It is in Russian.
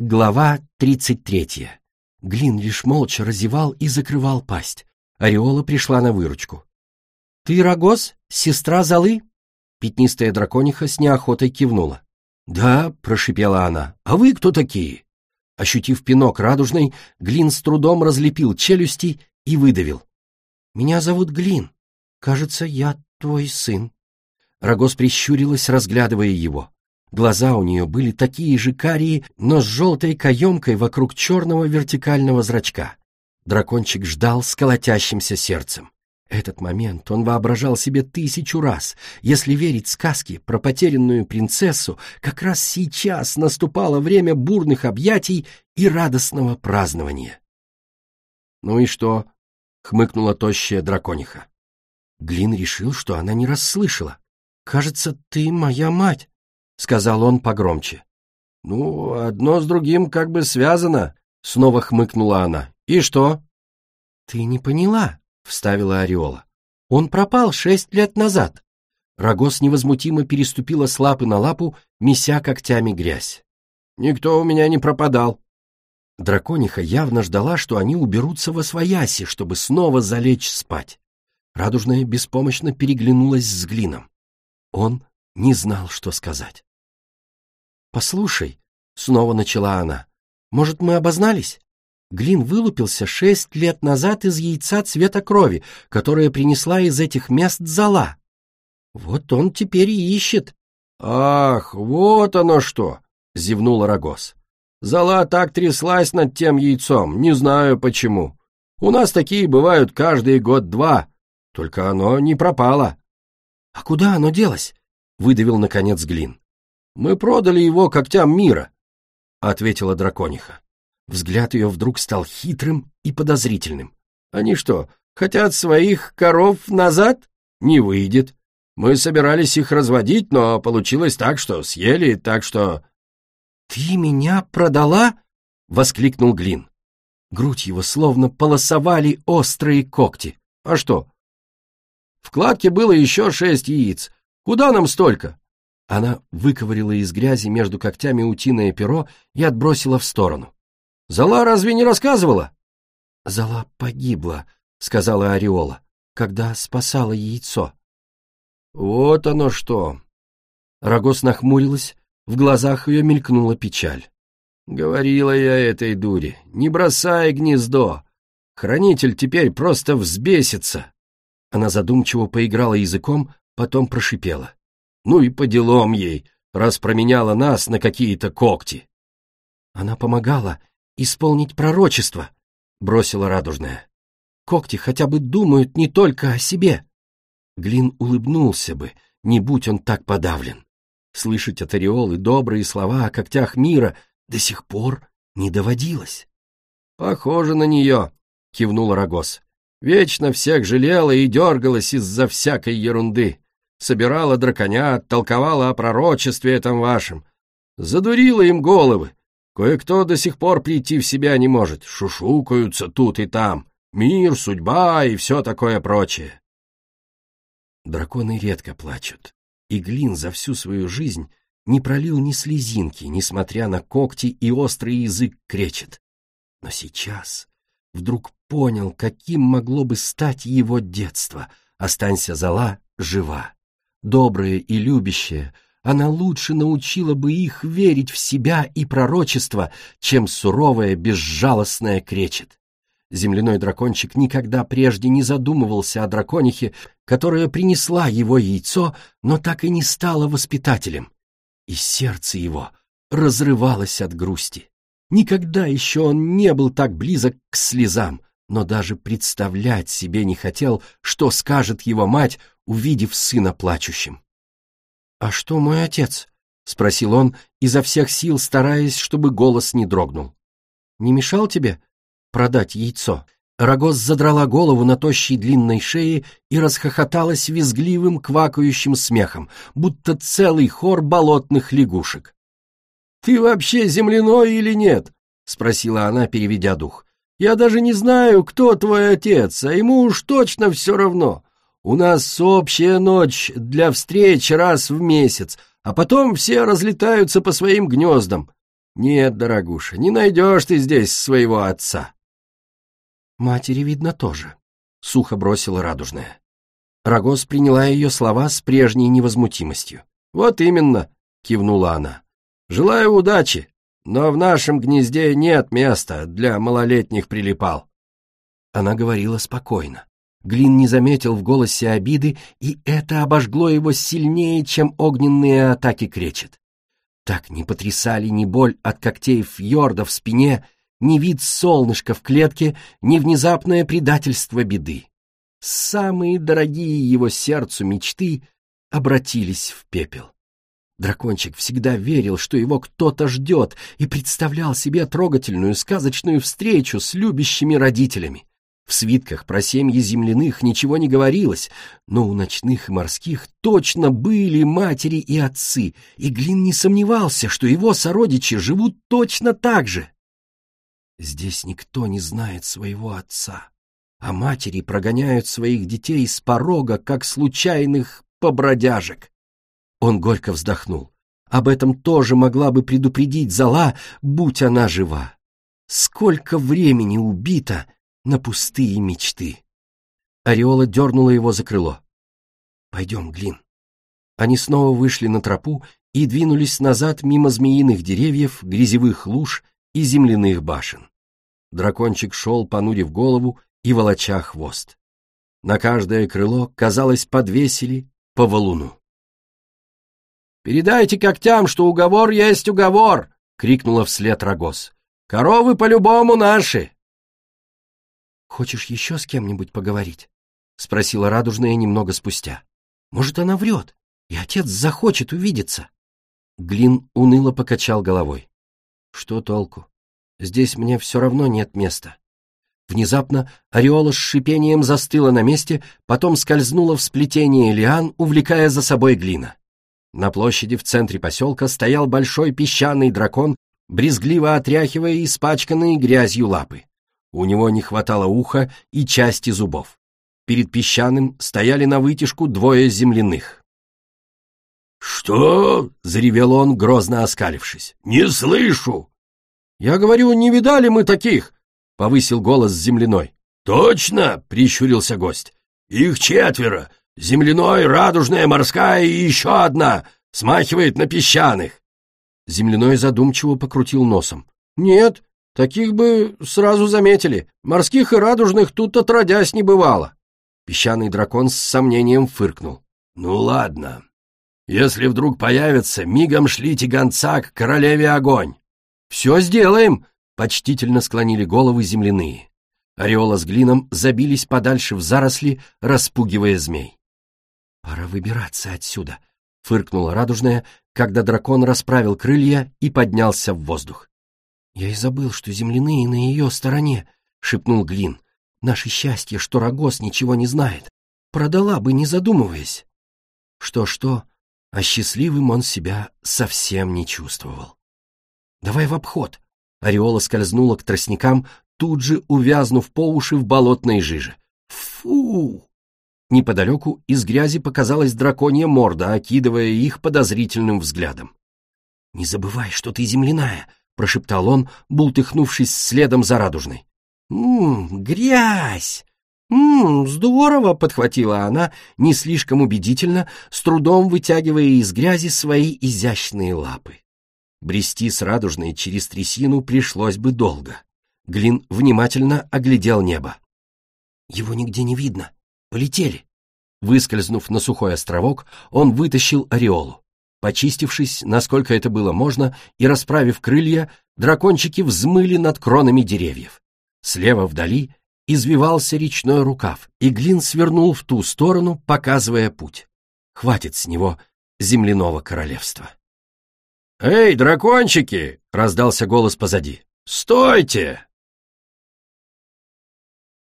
Глава тридцать третья. Глин лишь молча разевал и закрывал пасть. Ореола пришла на выручку. «Ты, Рогоз, сестра Золы?» Пятнистая дракониха с неохотой кивнула. «Да», — прошипела она, — «а вы кто такие?» Ощутив пинок радужный, Глин с трудом разлепил челюсти и выдавил. «Меня зовут Глин. Кажется, я твой сын». Рогоз прищурилась, разглядывая его. Глаза у нее были такие же карие, но с желтой каемкой вокруг черного вертикального зрачка. Дракончик ждал с колотящимся сердцем. Этот момент он воображал себе тысячу раз. Если верить сказке про потерянную принцессу, как раз сейчас наступало время бурных объятий и радостного празднования. «Ну и что?» — хмыкнула тощая дракониха. Глин решил, что она не расслышала. «Кажется, ты моя мать», — сказал он погромче. «Ну, одно с другим как бы связано», — снова хмыкнула она. «И что?» «Ты не поняла», — вставила Ореола. «Он пропал шесть лет назад». Рогос невозмутимо переступила с лапы на лапу, меся когтями грязь. «Никто у меня не пропадал». Дракониха явно ждала, что они уберутся во свояси, чтобы снова залечь спать. Радужная беспомощно переглянулась с Глином. Он не знал, что сказать. «Послушай», — снова начала она, — «может, мы обознались? Глин вылупился шесть лет назад из яйца цвета крови, которое принесла из этих мест зола. Вот он теперь и ищет». «Ах, вот оно что!» — зевнул Рогос. «Зола так тряслась над тем яйцом, не знаю почему. У нас такие бывают каждый год-два, только оно не пропало». «А куда оно делось?» — выдавил, наконец, Глин. «Мы продали его когтям мира», — ответила дракониха. Взгляд ее вдруг стал хитрым и подозрительным. «Они что, хотят своих коров назад? Не выйдет. Мы собирались их разводить, но получилось так, что съели, так что...» «Ты меня продала?» — воскликнул Глин. Грудь его словно полосовали острые когти. «А что, в кладке было еще шесть яиц. Куда нам столько?» Она выковырила из грязи между когтями утиное перо и отбросила в сторону. «Зала разве не рассказывала?» «Зала погибла», — сказала Ореола, когда спасала яйцо. «Вот оно что!» Рогос нахмурилась, в глазах ее мелькнула печаль. «Говорила я этой дуре, не бросай гнездо. Хранитель теперь просто взбесится». Она задумчиво поиграла языком, потом прошипела. «Ну и по делам ей, раз променяла нас на какие-то когти». «Она помогала исполнить пророчество», — бросила радужная. «Когти хотя бы думают не только о себе». Глин улыбнулся бы, не будь он так подавлен. Слышать от Ореолы добрые слова о когтях мира до сих пор не доводилось. «Похоже на нее», — кивнул Рогос. Вечно всех жалела и дергалась из-за всякой ерунды. Собирала драконят, толковала о пророчестве этом вашем. Задурила им головы. Кое-кто до сих пор прийти в себя не может. Шушукаются тут и там. Мир, судьба и все такое прочее. Драконы редко плачут. И Глин за всю свою жизнь не пролил ни слезинки, несмотря на когти и острый язык кречет. Но сейчас вдруг понял, каким могло бы стать его детство. Останься Зала жива. Добрая и любящая, она лучше научила бы их верить в себя и пророчество, чем суровая, безжалостная кречет. Земляной дракончик никогда прежде не задумывался о драконихе, которая принесла его яйцо, но так и не стала воспитателем. И сердце его разрывалось от грусти. Никогда еще он не был так близок к слезам, но даже представлять себе не хотел, что скажет его мать, увидев сына плачущим. «А что мой отец?» — спросил он, изо всех сил стараясь, чтобы голос не дрогнул. «Не мешал тебе продать яйцо?» Рогоз задрала голову на тощей длинной шее и расхохоталась визгливым квакающим смехом, будто целый хор болотных лягушек. «Ты вообще земляной или нет?» — спросила она, переведя дух. Я даже не знаю, кто твой отец, а ему уж точно все равно. У нас общая ночь для встреч раз в месяц, а потом все разлетаются по своим гнездам. Нет, дорогуша, не найдешь ты здесь своего отца. Матери, видно, тоже, — сухо бросила радужная. Рогоз приняла ее слова с прежней невозмутимостью. «Вот именно», — кивнула она. «Желаю удачи, но в нашем гнезде нет места для малолетних прилипал». Она говорила спокойно. Глин не заметил в голосе обиды, и это обожгло его сильнее, чем огненные атаки кречет. Так не потрясали ни боль от когтей фьорда в спине, ни вид солнышка в клетке, ни внезапное предательство беды. Самые дорогие его сердцу мечты обратились в пепел. Дракончик всегда верил, что его кто-то ждет, и представлял себе трогательную сказочную встречу с любящими родителями. В свитках про семьи земляных ничего не говорилось, но у ночных и морских точно были матери и отцы, и Глин не сомневался, что его сородичи живут точно так же. Здесь никто не знает своего отца, а матери прогоняют своих детей с порога, как случайных побродяжек. Он горько вздохнул. Об этом тоже могла бы предупредить Зала, будь она жива. Сколько времени убито на пустые мечты. Ореола дернула его за крыло. «Пойдем, Глин». Они снова вышли на тропу и двинулись назад мимо змеиных деревьев, грязевых луж и земляных башен. Дракончик шел, понурив голову и волоча хвост. На каждое крыло, казалось, подвесили по валуну. «Передайте когтям, что уговор есть уговор!» — крикнула вслед Рогос. «Коровы по-любому наши!» «Хочешь еще с кем-нибудь поговорить?» — спросила радужная немного спустя. «Может, она врет, и отец захочет увидеться?» Глин уныло покачал головой. «Что толку? Здесь мне все равно нет места». Внезапно ореола с шипением застыла на месте, потом скользнула в сплетение лиан, увлекая за собой глина. На площади в центре поселка стоял большой песчаный дракон, брезгливо отряхивая испачканные грязью лапы. У него не хватало уха и части зубов. Перед песчаным стояли на вытяжку двое земляных. «Что?» — заревел он, грозно оскалившись. «Не слышу!» «Я говорю, не видали мы таких!» — повысил голос земляной. «Точно!» — прищурился гость. «Их четверо. Земляной, радужная, морская и еще одна. Смахивает на песчаных». Земляной задумчиво покрутил носом. «Нет, Таких бы сразу заметили. Морских и радужных тут отродясь не бывало. Песчаный дракон с сомнением фыркнул. Ну ладно. Если вдруг появится, мигом шлите гонца к королеве огонь. Все сделаем, почтительно склонили головы земляные. Ореола с глином забились подальше в заросли, распугивая змей. «Пора выбираться отсюда», — фыркнула радужная, когда дракон расправил крылья и поднялся в воздух. «Я и забыл, что земляные на ее стороне», — шепнул Глин. «Наше счастье, что Рогос ничего не знает. Продала бы, не задумываясь». Что-что, а счастливым он себя совсем не чувствовал. «Давай в обход», — Ореола скользнула к тростникам, тут же увязнув по уши в болотной жиже. «Фу!» Неподалеку из грязи показалась драконья морда, окидывая их подозрительным взглядом. «Не забывай, что ты земляная», прошептал он, бултыхнувшись следом за радужной. «Ммм, грязь!» «Ммм, здорово!» — подхватила она, не слишком убедительно, с трудом вытягивая из грязи свои изящные лапы. Брести с радужной через трясину пришлось бы долго. Глин внимательно оглядел небо. «Его нигде не видно. Полетели!» Выскользнув на сухой островок, он вытащил ореолу. Почистившись, насколько это было можно, и расправив крылья, дракончики взмыли над кронами деревьев. Слева вдали извивался речной рукав, и Глин свернул в ту сторону, показывая путь. Хватит с него земляного королевства. «Эй, дракончики!» — раздался голос позади. «Стойте!»